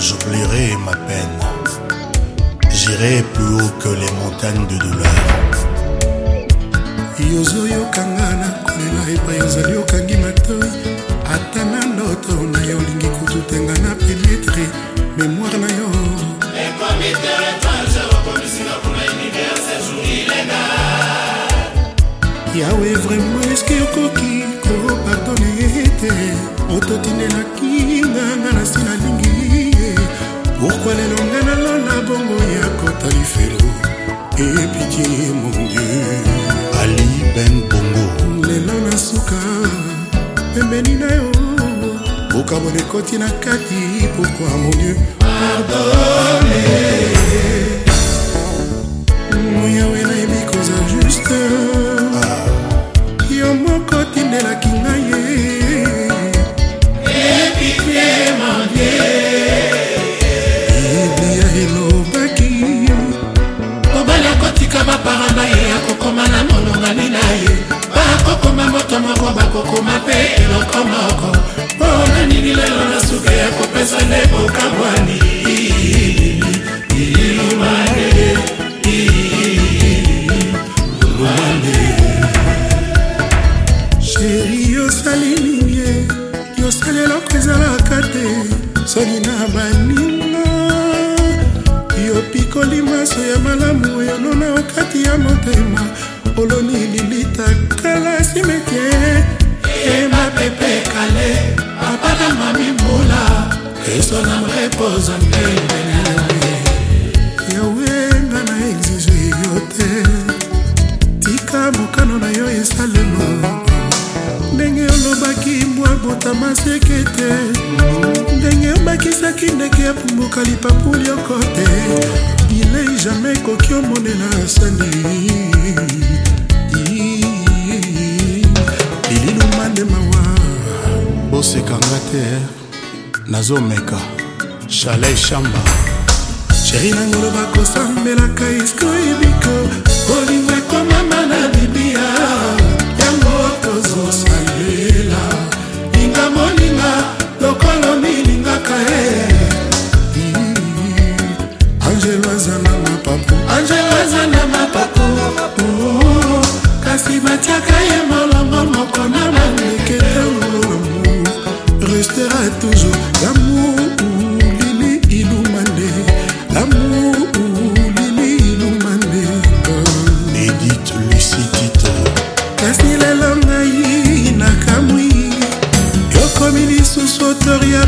j'oublierai ma peine. J'irai plus haut que les montagnes de douleur. yozo yokanga na kolela epai ozali okangi matoi ata na ndoto na yo olingi kotutenga na pénétre mémoire na yo yawe vraiment eske okoki kopardone ete ototindela kinanga na si na lingi pokwa lelonga na lo na bongo ya kota lifelo epitie mon dieu ali ben bongo lelo na suka pembeni na yo bokabona ekoti na kati pokwa moko bakokoma mpe eloko moko mpona nini lelo na suka ya kopesa nde bokabwani sheri yosali ninge yosali eloko ezalaka te soki na baninga yopikoli maso ya malamu oyonona okati ya motema apoloni lilita kala simetier ema eh, pepe kale papa na mami mbula kristo na mrepoza mbembene yawe nga na exige yo te tika mokano na yo esalema ndenge olobaki mwa botama seke te ndenge obakisaki ndeke ya pumbuka lipapuli yoko te bilei jamai koki omonela asani bosekanga te nazomeka chalei shamba sheri nangolo bakosambelaka isko ebiko olingo ekomama na bibia yango tozosa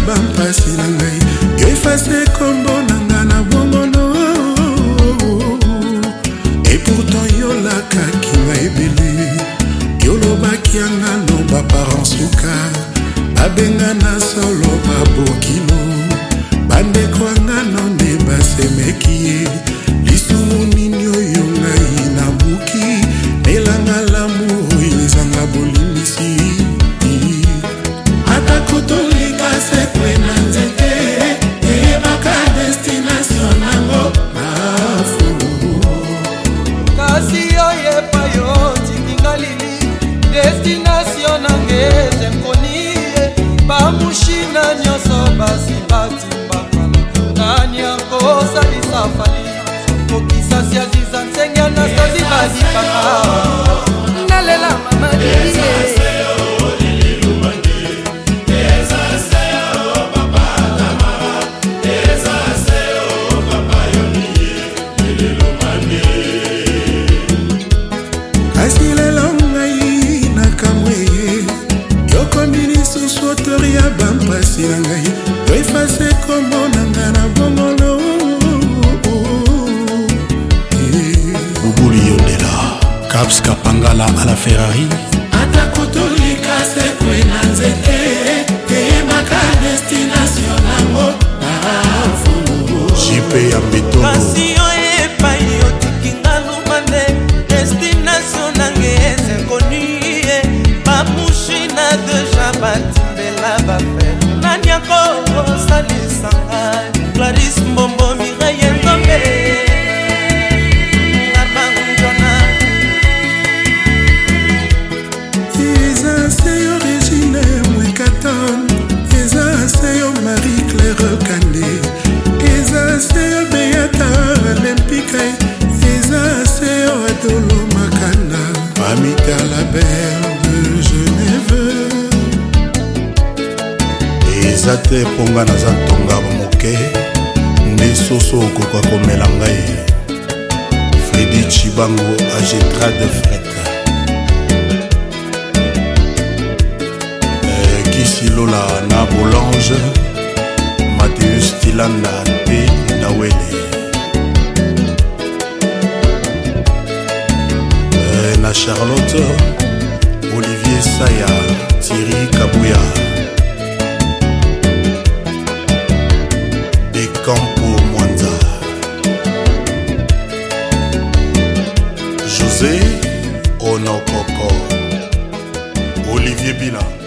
bampasi na ngai yo efase kombo na nga na bongono epourtant yolakaki nga ebele yolobaki yanga no baparent suka babenga na solo babokilo bandeko yanga nonde basemeki ye lisumu nini oyo ngai nabuki nelanga lamu oyo ezanga bolimbisi atako tolika mbwe na nzete eyebaka destination nango mafulu kasi oyo epai otikinga lili destination nange ezekoni bamushina nyonso basimbatimbakala nani akosalisa fali kokisasi aziza nsenge anastazi bazipaka motori ya bampasi na ngai toefase kombo na ngai na bongolo eh. bubuli yondela caps kapangala a la ferrari atako tolika sekwe na nzete eyebaka destination nango na fumu jipe ya mbetongo eza te mpo nga naza ntonga moke nde soso okoka komela ngai fredi chibango agetra de fret eh, kisilola na bolange mateus tilanda te olivier bila